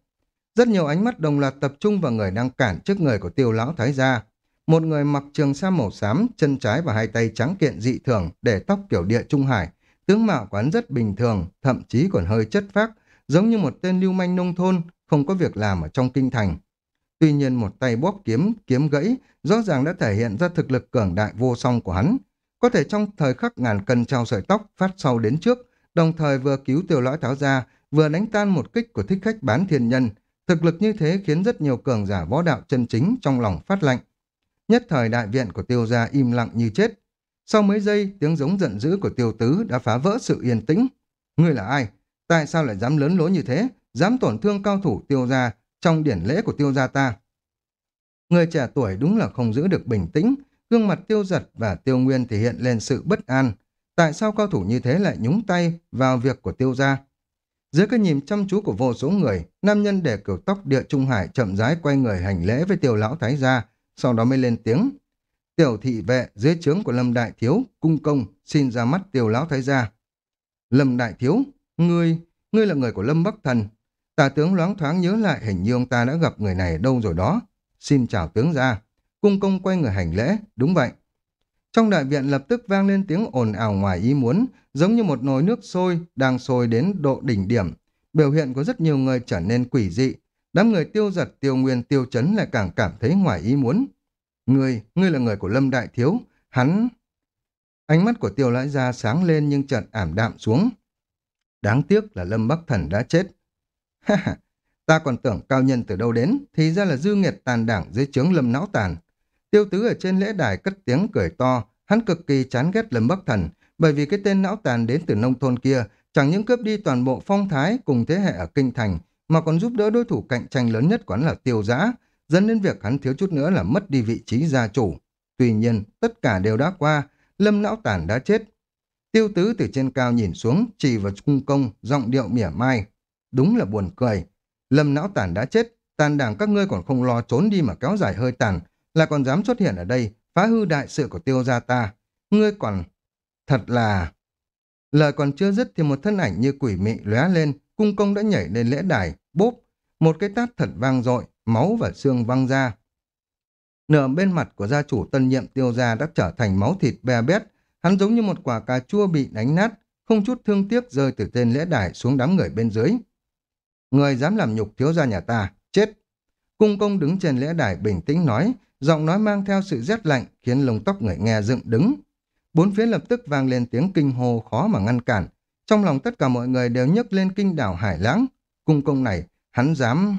Rất nhiều ánh mắt đồng loạt tập trung vào người đang cản trước người của tiêu lão thái gia. Một người mặc trường sa màu xám, chân trái và hai tay trắng kiện dị thường, để tóc kiểu địa trung hải. Tướng mạo quán rất bình thường, thậm chí còn hơi chất phác, giống như một tên lưu manh nông thôn, không có việc làm ở trong kinh thành. Tuy nhiên một tay bóp kiếm, kiếm gãy, rõ ràng đã thể hiện ra thực lực cường đại vô song của hắn. Có thể trong thời khắc ngàn cân trao sợi tóc phát sau đến trước, đồng thời vừa cứu tiêu lõi tháo ra, vừa đánh tan một kích của thích khách bán thiên nhân. Thực lực như thế khiến rất nhiều cường giả võ đạo chân chính trong lòng phát lạnh. Nhất thời đại viện của tiêu gia im lặng như chết. Sau mấy giây, tiếng giống giận dữ của tiêu tứ đã phá vỡ sự yên tĩnh. Ngươi là ai? Tại sao lại dám lớn lối như thế? Dám tổn thương cao thủ tiêu gia trong điển lễ của tiêu gia ta? Người trẻ tuổi đúng là không giữ được bình tĩnh. Gương mặt tiêu giật và tiêu nguyên thể hiện lên sự bất an. Tại sao cao thủ như thế lại nhúng tay vào việc của tiêu gia? Dưới cái nhìn chăm chú của vô số người, nam nhân để kiểu tóc địa trung hải chậm rãi quay người hành lễ với tiêu lão thái gia, sau đó mới lên tiếng. Tiểu thị vệ dưới trướng của Lâm Đại Thiếu, cung công, xin ra mắt tiêu lão thái gia. Lâm Đại Thiếu, ngươi, ngươi là người của Lâm Bắc Thần. Tả tướng loáng thoáng nhớ lại hình như ông ta đã gặp người này đâu rồi đó. Xin chào tướng gia. Cung công quay người hành lễ, đúng vậy. Trong đại viện lập tức vang lên tiếng ồn ào ngoài ý muốn, giống như một nồi nước sôi đang sôi đến độ đỉnh điểm. Biểu hiện của rất nhiều người trở nên quỷ dị. Đám người tiêu giật, tiêu nguyên, tiêu chấn lại càng cảm thấy ngoài ý muốn. Ngươi, ngươi là người của Lâm Đại Thiếu, hắn... Ánh mắt của tiêu lãi gia sáng lên nhưng chợt ảm đạm xuống. Đáng tiếc là Lâm Bắc Thần đã chết. Ha ha, ta còn tưởng cao nhân từ đâu đến, thì ra là dư nghiệt tàn đảng dưới trướng Lâm Não Tàn. Tiêu tứ ở trên lễ đài cất tiếng cười to, hắn cực kỳ chán ghét Lâm Bắc Thần, bởi vì cái tên não tàn đến từ nông thôn kia chẳng những cướp đi toàn bộ phong thái cùng thế hệ ở kinh thành, mà còn giúp đỡ đối thủ cạnh tranh lớn nhất của hắn là tiêu giã, dẫn đến việc hắn thiếu chút nữa là mất đi vị trí gia chủ. Tuy nhiên, tất cả đều đã qua, lâm não tàn đã chết. Tiêu tứ từ trên cao nhìn xuống, chỉ vào cung công, giọng điệu mỉa mai. Đúng là buồn cười. Lâm não tàn đã chết, tàn đảng các ngươi còn không lo trốn đi mà kéo dài hơi tàn, là còn dám xuất hiện ở đây, phá hư đại sự của tiêu gia ta. Ngươi còn... Thật là... Lời còn chưa dứt thì một thân ảnh như quỷ mị lóe lên, cung công đã nhảy lên lễ đài, bốp, một cái tát thật vang dội, máu và xương văng ra. Nửa bên mặt của gia chủ tân nhiệm tiêu gia đã trở thành máu thịt be bét, hắn giống như một quả cà chua bị đánh nát, không chút thương tiếc rơi từ trên lễ đài xuống đám người bên dưới. Người dám làm nhục thiếu gia nhà ta, chết. Cung công đứng trên lễ đài bình tĩnh nói, giọng nói mang theo sự rét lạnh khiến lông tóc người nghe dựng đứng. Bốn phía lập tức vang lên tiếng kinh hô khó mà ngăn cản. Trong lòng tất cả mọi người đều nhấc lên kinh đảo Hải Lãng. Cung công này, hắn dám...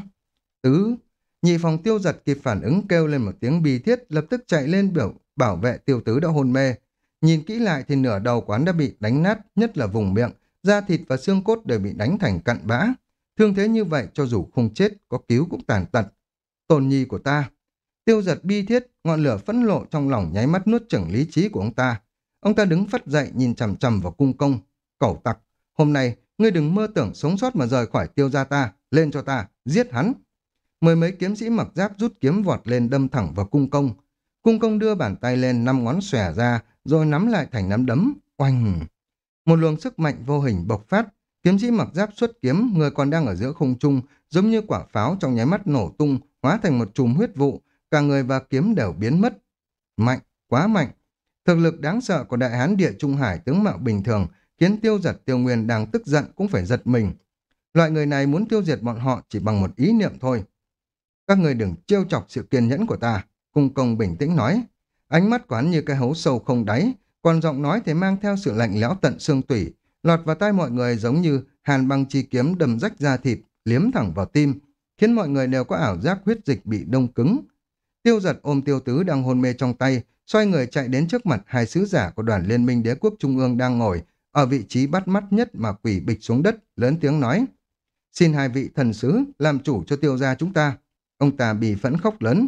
Tứ... Nhị phòng tiêu giật kịp phản ứng kêu lên một tiếng bi thiết, lập tức chạy lên biểu bảo vệ tiêu tứ đã hôn mê. Nhìn kỹ lại thì nửa đầu quán đã bị đánh nát, nhất là vùng miệng, da thịt và xương cốt đều bị đánh thành cặn bã. Thương thế như vậy cho dù không chết, có cứu cũng tàn tật. Tồn nhi của ta, Tiêu giật bi thiết, ngọn lửa phẫn lộ trong lòng nháy mắt nuốt chửng lý trí của ông ta. Ông ta đứng phát dậy nhìn chằm chằm vào cung công. Cẩu tặc, hôm nay ngươi đừng mơ tưởng sống sót mà rời khỏi tiêu gia ta, lên cho ta, giết hắn. Mười mấy kiếm sĩ mặc giáp rút kiếm vọt lên đâm thẳng vào cung công. Cung công đưa bàn tay lên năm ngón xòe ra, rồi nắm lại thành nắm đấm, oanh. Một luồng sức mạnh vô hình bộc phát, kiếm sĩ mặc giáp xuất kiếm, người còn đang ở giữa không trung, giống như quả pháo trong nháy mắt nổ tung, hóa thành một chùm huyết vụ, cả người và kiếm đều biến mất. Mạnh, quá mạnh. Thực lực đáng sợ của đại hán địa Trung Hải tướng mạo bình thường khiến tiêu giật tiêu nguyên đang tức giận cũng phải giật mình. Loại người này muốn tiêu diệt bọn họ chỉ bằng một ý niệm thôi. Các người đừng trêu chọc sự kiên nhẫn của ta, cung công bình tĩnh nói. Ánh mắt quán như cái hấu sâu không đáy, còn giọng nói thì mang theo sự lạnh lẽo tận xương tủy, lọt vào tai mọi người giống như hàn băng chi kiếm đâm rách da thịt, liếm thẳng vào tim, khiến mọi người đều có ảo giác huyết dịch bị đông cứng. Tiêu giật ôm tiêu tứ đang hôn mê trong tay, xoay người chạy đến trước mặt hai sứ giả của đoàn liên minh đế quốc trung ương đang ngồi, ở vị trí bắt mắt nhất mà quỷ bịch xuống đất, lớn tiếng nói. Xin hai vị thần sứ làm chủ cho tiêu gia chúng ta. Ông ta bị phẫn khóc lớn.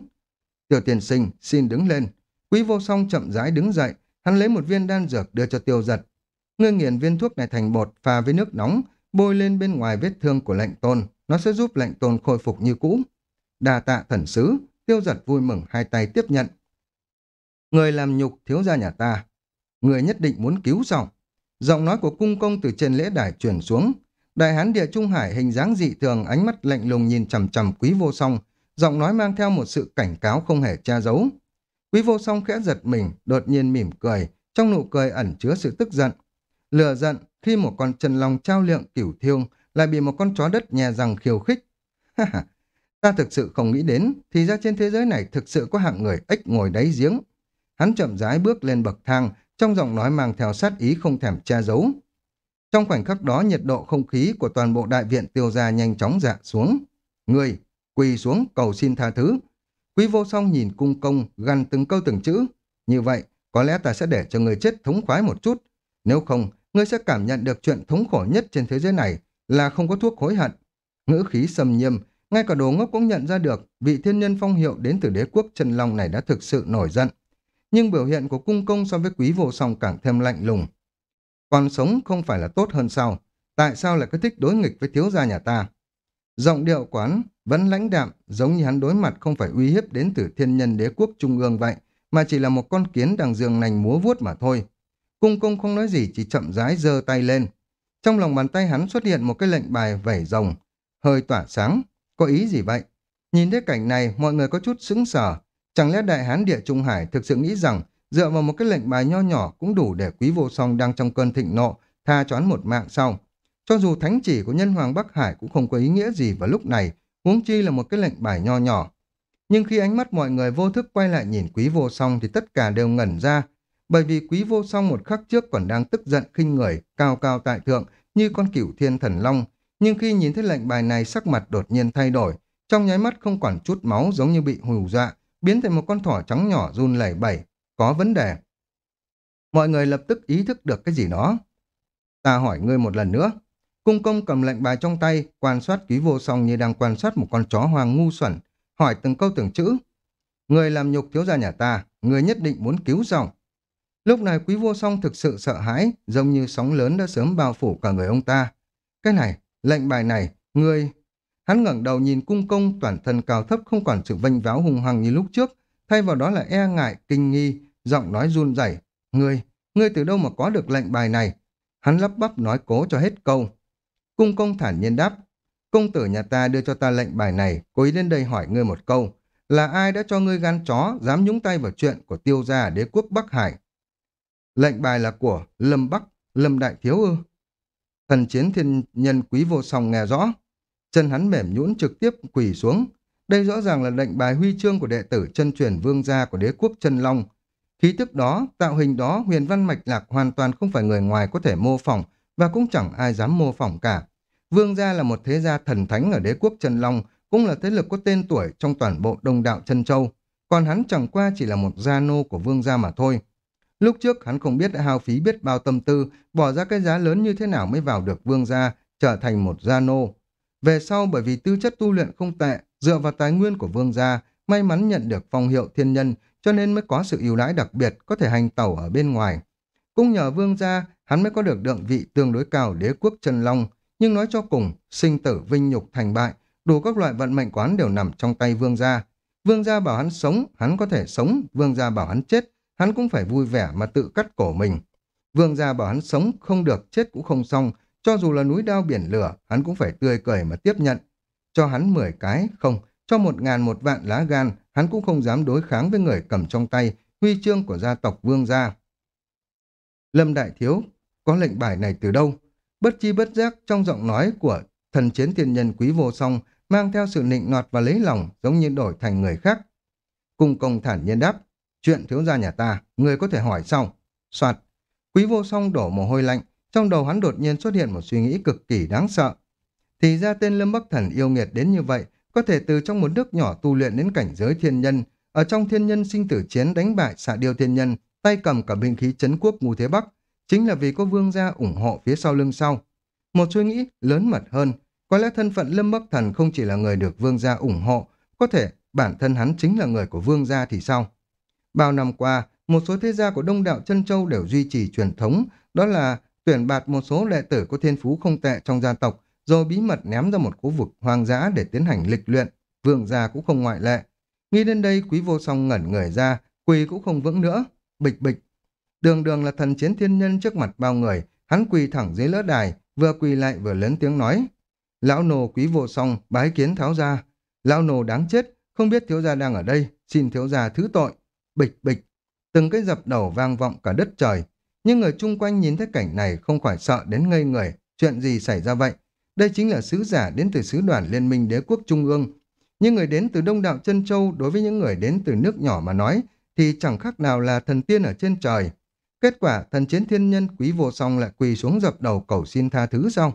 Tiêu tiền sinh, xin đứng lên. Quý vô song chậm rãi đứng dậy, hắn lấy một viên đan dược đưa cho tiêu giật. Ngươi nghiền viên thuốc này thành bột pha với nước nóng, bôi lên bên ngoài vết thương của lệnh tôn. Nó sẽ giúp lệnh tôn khôi phục như cũ. Đà tạ thần sứ, tiêu giật vui mừng hai tay tiếp nhận. Người làm nhục thiếu gia nhà ta. Người nhất định muốn cứu sao? Giọng nói của cung công từ trên lễ đài truyền xuống. Đại hán địa Trung Hải hình dáng dị thường, ánh mắt lạnh lùng nhìn chằm chằm quý vô song, giọng nói mang theo một sự cảnh cáo không hề che giấu. Quý vô song khẽ giật mình, đột nhiên mỉm cười, trong nụ cười ẩn chứa sự tức giận. Lừa giận khi một con chân long trao lượng cửu thiêu lại bị một con chó đất nhè răng khiêu khích. ta thực sự không nghĩ đến, thì ra trên thế giới này thực sự có hạng người ếch ngồi đáy giếng. Hắn chậm rãi bước lên bậc thang, trong giọng nói mang theo sát ý không thèm che giấu. Trong khoảnh khắc đó nhiệt độ không khí của toàn bộ đại viện tiêu ra nhanh chóng dạ xuống. Người, quỳ xuống cầu xin tha thứ. Quý vô song nhìn cung công, gằn từng câu từng chữ. Như vậy, có lẽ ta sẽ để cho người chết thống khoái một chút. Nếu không, ngươi sẽ cảm nhận được chuyện thống khổ nhất trên thế giới này là không có thuốc hối hận. Ngữ khí sầm nghiêm, ngay cả đồ ngốc cũng nhận ra được vị thiên nhân phong hiệu đến từ đế quốc Trần Long này đã thực sự nổi giận. Nhưng biểu hiện của cung công so với quý vô song càng thêm lạnh lùng. Còn sống không phải là tốt hơn sao? Tại sao lại cứ thích đối nghịch với thiếu gia nhà ta? Giọng điệu quán vẫn lãnh đạm, giống như hắn đối mặt không phải uy hiếp đến từ thiên nhân đế quốc trung ương vậy, mà chỉ là một con kiến đang giường nành múa vuốt mà thôi. Cung Cung không nói gì, chỉ chậm rãi giơ tay lên. Trong lòng bàn tay hắn xuất hiện một cái lệnh bài vẩy rồng, hơi tỏa sáng. Có ý gì vậy? Nhìn thấy cảnh này, mọi người có chút sững sờ. Chẳng lẽ đại hán địa Trung Hải thực sự nghĩ rằng dựa vào một cái lệnh bài nho nhỏ cũng đủ để quý vô song đang trong cơn thịnh nộ, tha choán một mạng sau. Cho dù thánh chỉ của nhân hoàng Bắc Hải cũng không có ý nghĩa gì vào lúc này, huống chi là một cái lệnh bài nho nhỏ. Nhưng khi ánh mắt mọi người vô thức quay lại nhìn quý vô song thì tất cả đều ngẩn ra, bởi vì quý vô song một khắc trước còn đang tức giận khinh người, cao cao tại thượng như con cửu thiên thần long, nhưng khi nhìn thấy lệnh bài này sắc mặt đột nhiên thay đổi, trong nháy mắt không quản chút máu giống như bị hù dọa, biến thành một con thỏ trắng nhỏ run lẩy bẩy, có vấn đề. Mọi người lập tức ý thức được cái gì đó. Ta hỏi ngươi một lần nữa. Cung công cầm lệnh bài trong tay, quan sát quý vô song như đang quan sát một con chó hoang ngu xuẩn, hỏi từng câu từng chữ. Người làm nhục thiếu gia nhà ta, người nhất định muốn cứu dòng. Lúc này quý vô song thực sự sợ hãi, giống như sóng lớn đã sớm bao phủ cả người ông ta. Cái này, lệnh bài này, ngươi Hắn ngẩng đầu nhìn cung công toàn thân cao thấp không còn sự vênh váo hùng hằng như lúc trước, thay vào đó là e ngại, kinh nghi, giọng nói run rẩy. Ngươi, ngươi từ đâu mà có được lệnh bài này? Hắn lắp bắp nói cố cho hết câu. Cung công thản nhiên đáp. Công tử nhà ta đưa cho ta lệnh bài này, cố ý đến đây hỏi ngươi một câu. Là ai đã cho ngươi gan chó, dám nhúng tay vào chuyện của tiêu gia đế quốc Bắc Hải? Lệnh bài là của Lâm Bắc, Lâm Đại Thiếu ư? Thần chiến thiên nhân quý vô song nghe rõ. Chân hắn mềm nhũn trực tiếp quỳ xuống. Đây rõ ràng là lệnh bài huy chương của đệ tử chân truyền vương gia của đế quốc chân long. Khí tức đó, tạo hình đó, huyền văn mạch lạc hoàn toàn không phải người ngoài có thể mô phỏng và cũng chẳng ai dám mô phỏng cả. Vương gia là một thế gia thần thánh ở đế quốc chân long, cũng là thế lực có tên tuổi trong toàn bộ đông đạo chân châu. Còn hắn chẳng qua chỉ là một gia nô của vương gia mà thôi. Lúc trước hắn không biết đã hao phí biết bao tâm tư, bỏ ra cái giá lớn như thế nào mới vào được vương gia, trở thành một gia nô. Về sau bởi vì tư chất tu luyện không tệ, dựa vào tài nguyên của vương gia may mắn nhận được phong hiệu thiên nhân, cho nên mới có sự ưu đãi đặc biệt có thể hành tẩu ở bên ngoài. Cũng nhờ vương gia, hắn mới có được đượng vị tương đối cao đế quốc trần long, nhưng nói cho cùng, sinh tử vinh nhục thành bại, đủ các loại vận mệnh quán đều nằm trong tay vương gia. Vương gia bảo hắn sống, hắn có thể sống, vương gia bảo hắn chết, hắn cũng phải vui vẻ mà tự cắt cổ mình. Vương gia bảo hắn sống không được, chết cũng không xong, cho dù là núi đao biển lửa, hắn cũng phải tươi cười mà tiếp nhận. Cho hắn 10 cái, không, cho một ngàn một vạn lá gan, hắn cũng không dám đối kháng với người cầm trong tay huy chương của gia tộc Vương gia. Lâm Đại Thiếu, có lệnh bài này từ đâu? Bất chi bất giác trong giọng nói của thần chiến thiên nhân quý vô song mang theo sự nịnh nọt và lấy lòng giống như đổi thành người khác. Cung công thản nhiên đáp, chuyện thiếu gia nhà ta, người có thể hỏi sau. Soạt, quý vô song đổ mồ hôi lạnh, trong đầu hắn đột nhiên xuất hiện một suy nghĩ cực kỳ đáng sợ. Thì ra tên Lâm Bắc Thần yêu nghiệt đến như vậy, có thể từ trong một nước nhỏ tu luyện đến cảnh giới thiên nhân, ở trong thiên nhân sinh tử chiến đánh bại xạ điêu thiên nhân, tay cầm cả binh khí chấn quốc ngu thế Bắc, chính là vì có vương gia ủng hộ phía sau lưng sau. Một suy nghĩ lớn mật hơn, có lẽ thân phận Lâm Bắc Thần không chỉ là người được vương gia ủng hộ, có thể bản thân hắn chính là người của vương gia thì sao? Bao năm qua, một số thế gia của Đông đảo Chân Châu đều duy trì truyền thống, đó là tuyển bạt một số đệ tử có thiên phú không tệ trong gia tộc, rồi bí mật ném ra một khu vực hoang dã để tiến hành lịch luyện. Vương gia cũng không ngoại lệ. Nghĩ đến đây, quý vô song ngẩn người ra, quỳ cũng không vững nữa. Bịch bịch. Đường đường là thần chiến thiên nhân trước mặt bao người, hắn quỳ thẳng dưới lỡ đài, vừa quỳ lại vừa lớn tiếng nói. Lão nô quý vô song, bái kiến tháo ra. Lão nô đáng chết, không biết thiếu gia đang ở đây, xin thiếu gia thứ tội. Bịch bịch. Từng cái dập đầu vang vọng cả đất trời. Nhưng người chung quanh nhìn thấy cảnh này không khỏi sợ đến ngây người. Chuyện gì xảy ra vậy? Đây chính là sứ giả đến từ sứ đoàn Liên minh Đế quốc Trung ương. Nhưng người đến từ Đông Đạo Chân Châu đối với những người đến từ nước nhỏ mà nói thì chẳng khác nào là thần tiên ở trên trời. Kết quả thần chiến thiên nhân quý vô song lại quỳ xuống dập đầu cầu xin tha thứ xong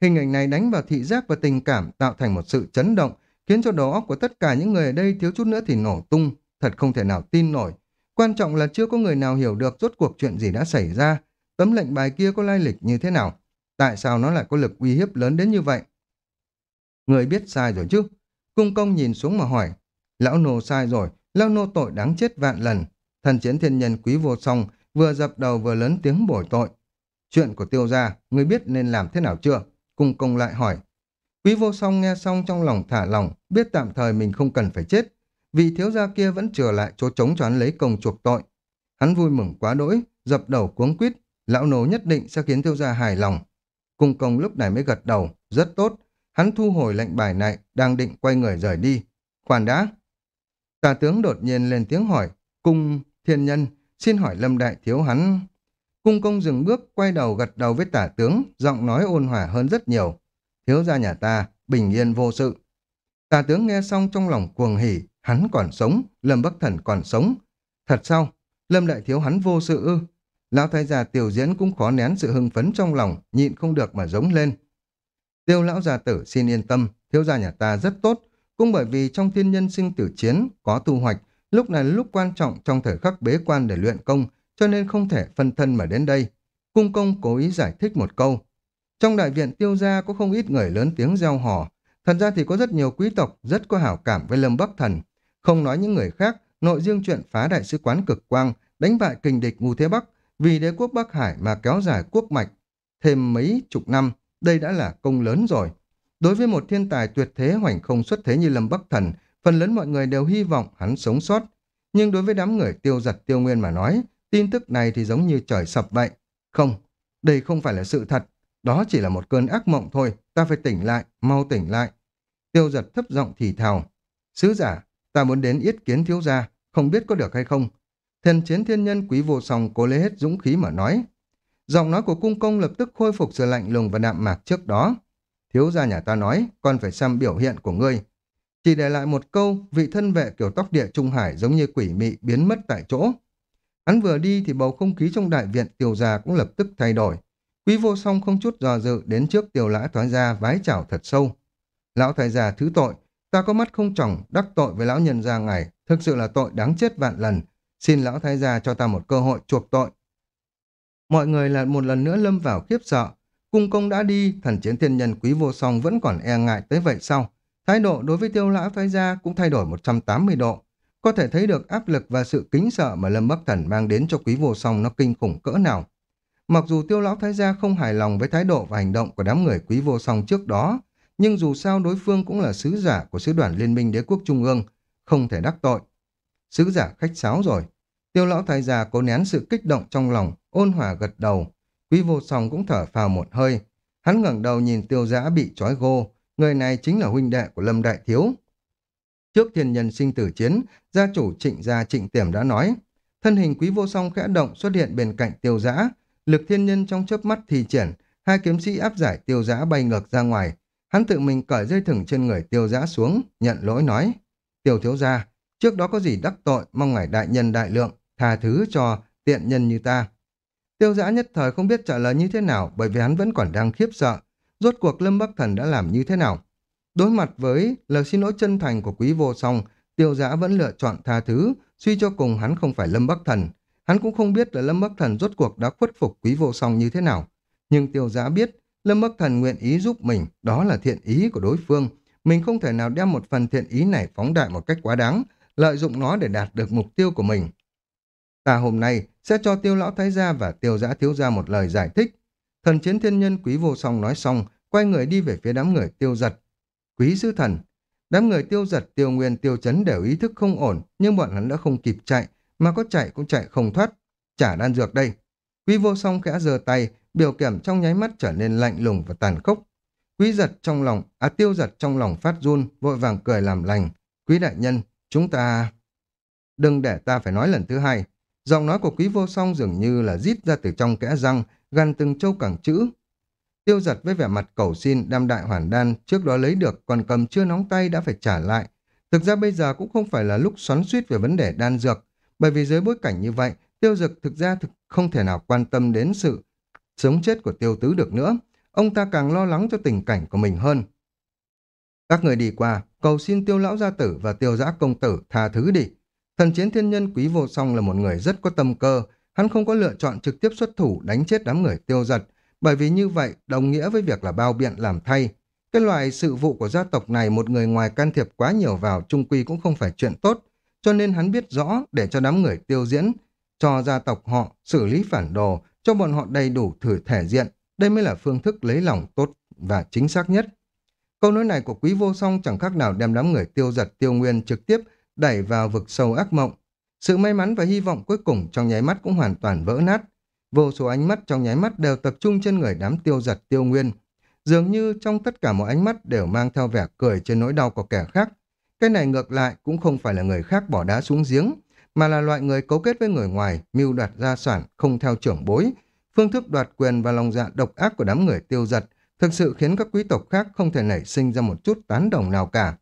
Hình ảnh này đánh vào thị giác và tình cảm tạo thành một sự chấn động, khiến cho đầu óc của tất cả những người ở đây thiếu chút nữa thì nổ tung, thật không thể nào tin nổi. Quan trọng là chưa có người nào hiểu được rốt cuộc chuyện gì đã xảy ra, tấm lệnh bài kia có lai lịch như thế nào, tại sao nó lại có lực uy hiếp lớn đến như vậy. Người biết sai rồi chứ, cung công nhìn xuống mà hỏi, lão nô sai rồi, lão nô tội đáng chết vạn lần, thần chiến thiên nhân quý vô song vừa dập đầu vừa lớn tiếng bồi tội. Chuyện của tiêu gia, người biết nên làm thế nào chưa? Cung công lại hỏi. Quý vô song nghe xong trong lòng thả lòng, biết tạm thời mình không cần phải chết. Vì thiếu gia kia vẫn trở lại chỗ trống cho hắn lấy công chuộc tội. Hắn vui mừng quá đỗi, dập đầu cuống quýt, lão nô nhất định sẽ khiến thiếu gia hài lòng. Cung công lúc này mới gật đầu, rất tốt. Hắn thu hồi lệnh bài này, đang định quay người rời đi. Khoan đã. Tà tướng đột nhiên lên tiếng hỏi, cung thiên nhân, xin hỏi lâm đại thiếu hắn... Cung công dừng bước, quay đầu gật đầu với tả tướng, giọng nói ôn hòa hơn rất nhiều. Thiếu gia nhà ta, bình yên vô sự. Tà tướng nghe xong trong lòng cuồng hỉ, hắn còn sống, Lâm Bắc Thần còn sống. Thật sao? Lâm đại thiếu hắn vô sự ư? Lão thái già tiểu diễn cũng khó nén sự hưng phấn trong lòng, nhịn không được mà giống lên. Tiêu lão già tử xin yên tâm, thiếu gia nhà ta rất tốt, cũng bởi vì trong thiên nhân sinh tử chiến có thu hoạch, lúc này là lúc quan trọng trong thời khắc bế quan để luyện công, cho nên không thể phân thân mà đến đây. Cung công cố ý giải thích một câu. Trong đại viện tiêu gia có không ít người lớn tiếng gieo hò, thật ra thì có rất nhiều quý tộc rất có hảo cảm với Lâm Bắc Thần. Không nói những người khác, nội dương chuyện phá đại sứ quán cực quang, đánh bại kình địch ngu thế Bắc, vì đế quốc Bắc Hải mà kéo dài quốc mạch thêm mấy chục năm, đây đã là công lớn rồi. Đối với một thiên tài tuyệt thế hoành không xuất thế như Lâm Bắc Thần, phần lớn mọi người đều hy vọng hắn sống sót. Nhưng đối với đám người tiêu giật tiêu nguyên mà nói, tin tức này thì giống như trời sập vậy. Không, đây không phải là sự thật, đó chỉ là một cơn ác mộng thôi, ta phải tỉnh lại, mau tỉnh lại. Tiêu giật thấp giọng thì thào. Sứ giả, ta muốn đến yết kiến thiếu gia, không biết có được hay không, Thần chiến thiên nhân quý vô song cố lấy hết dũng khí mà nói. Giọng nói của cung công lập tức khôi phục sự lạnh lùng và đạm mạc trước đó. Thiếu gia nhà ta nói, còn phải xem biểu hiện của ngươi. Chỉ để lại một câu, vị thân vệ kiểu tóc địa Trung Hải giống như quỷ mị biến mất tại chỗ. Hắn vừa đi thì bầu không khí trong đại viện tiểu gia cũng lập tức thay đổi. Quý vô song không chút dò dự đến trước tiểu lã thoái gia vái chào thật sâu. Lão thái gia thứ tội, ta có mắt không tròng, đắc tội với lão nhân gia ngài, thực sự là tội đáng chết vạn lần, Xin lão thái gia cho ta một cơ hội chuộc tội. Mọi người lại một lần nữa lâm vào khiếp sợ. Cung công đã đi, thần chiến thiên nhân quý vô song vẫn còn e ngại tới vậy sao? Thái độ đối với tiêu lão thái gia cũng thay đổi 180 độ. Có thể thấy được áp lực và sự kính sợ mà Lâm Bắc Thần mang đến cho quý vô song nó kinh khủng cỡ nào. Mặc dù tiêu lão thái gia không hài lòng với thái độ và hành động của đám người quý vô song trước đó, nhưng dù sao đối phương cũng là sứ giả của sứ đoàn Liên minh Đế quốc Trung ương, không thể đắc tội. Sứ giả khách sáo rồi. Tiêu lão thái già cố nén sự kích động trong lòng, ôn hòa gật đầu. Quý vô song cũng thở phào một hơi. Hắn ngẩng đầu nhìn tiêu giã bị trói gô. Người này chính là huynh đệ của Lâm Đại Thiếu. Trước thiên nhân sinh tử chiến, gia chủ trịnh gia trịnh tiềm đã nói. Thân hình quý vô song khẽ động xuất hiện bên cạnh tiêu giã. Lực thiên nhân trong chớp mắt thì triển, hai kiếm sĩ áp giải tiêu giã bay ngược ra ngoài. Hắn tự mình cởi dây thừng trên người tiêu giã xuống, nhận lỗi nói. Tiêu thiếu gia, trước đó có gì đắc tội, mong ngài đại nhân đại lượng, tha thứ cho tiện nhân như ta. Tiêu giã nhất thời không biết trả lời như thế nào bởi vì hắn vẫn còn đang khiếp sợ. Rốt cuộc Lâm Bắc Thần đã làm như thế nào? Đối mặt với lời xin lỗi chân thành của quý vô song, tiêu giã vẫn lựa chọn tha thứ, suy cho cùng hắn không phải Lâm Bắc Thần. Hắn cũng không biết là Lâm Bắc Thần rốt cuộc đã khuất phục quý vô song như thế nào. Nhưng tiêu giã biết, Lâm Bắc Thần nguyện ý giúp mình, đó là thiện ý của đối phương. Mình không thể nào đem một phần thiện ý này phóng đại một cách quá đáng, lợi dụng nó để đạt được mục tiêu của mình. Ta hôm nay sẽ cho tiêu lão thái gia và tiêu giã thiếu gia một lời giải thích. Thần chiến thiên nhân quý vô song nói xong, quay người đi về phía đám người tiêu giật. Quý sư thần, đám người tiêu giật, tiêu nguyên, tiêu chấn đều ý thức không ổn, nhưng bọn hắn đã không kịp chạy, mà có chạy cũng chạy không thoát. Trả đan dược đây. Quý vô song khẽ giơ tay, biểu cảm trong nháy mắt trở nên lạnh lùng và tàn khốc. Quý giật trong lòng, à tiêu giật trong lòng phát run, vội vàng cười làm lành. Quý đại nhân, chúng ta... Đừng để ta phải nói lần thứ hai, Giọng nói của quý vô song dường như là rít ra từ trong kẽ răng, gần từng châu cẳng chữ. Tiêu giật với vẻ mặt cầu xin đam đại hoàn đan trước đó lấy được còn cầm chưa nóng tay đã phải trả lại. Thực ra bây giờ cũng không phải là lúc xoắn suýt về vấn đề đan dược, bởi vì dưới bối cảnh như vậy, tiêu dực thực ra thực không thể nào quan tâm đến sự sống chết của tiêu tứ được nữa. Ông ta càng lo lắng cho tình cảnh của mình hơn. Các người đi qua, cầu xin tiêu lão gia tử và tiêu giã công tử tha thứ đi. Thần chiến thiên nhân quý vô song là một người rất có tâm cơ, hắn không có lựa chọn trực tiếp xuất thủ đánh chết đám người tiêu giật, bởi vì như vậy đồng nghĩa với việc là bao biện làm thay. Cái loại sự vụ của gia tộc này một người ngoài can thiệp quá nhiều vào trung quy cũng không phải chuyện tốt, cho nên hắn biết rõ để cho đám người tiêu diễn, cho gia tộc họ xử lý phản đồ, cho bọn họ đầy đủ thử thể diện, đây mới là phương thức lấy lòng tốt và chính xác nhất. Câu nói này của quý vô song chẳng khác nào đem đám người tiêu giật tiêu nguyên trực tiếp đẩy vào vực sâu ác mộng. Sự may mắn và hy vọng cuối cùng trong nháy mắt cũng hoàn toàn vỡ nát. Vô số ánh mắt trong nháy mắt đều tập trung trên người đám tiêu giật tiêu nguyên. Dường như trong tất cả mọi ánh mắt đều mang theo vẻ cười trên nỗi đau của kẻ khác. Cái này ngược lại cũng không phải là người khác bỏ đá xuống giếng, mà là loại người cấu kết với người ngoài, mưu đoạt gia sản, không theo trưởng bối. Phương thức đoạt quyền và lòng dạ độc ác của đám người tiêu giật thực sự khiến các quý tộc khác không thể nảy sinh ra một chút tán đồng nào cả.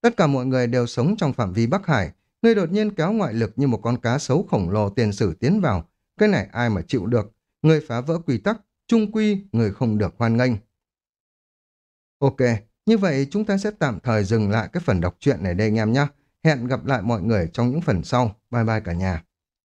Tất cả mọi người đều sống trong phạm vi Bắc Hải, ngươi đột nhiên kéo ngoại lực như một con cá sấu khổng lồ tiền sử tiến vào. Cái này ai mà chịu được, Người phá vỡ quy tắc, trung quy, người không được hoan nghênh. Ok, như vậy chúng ta sẽ tạm thời dừng lại cái phần đọc truyện này đây anh em nhé. Hẹn gặp lại mọi người trong những phần sau. Bye bye cả nhà.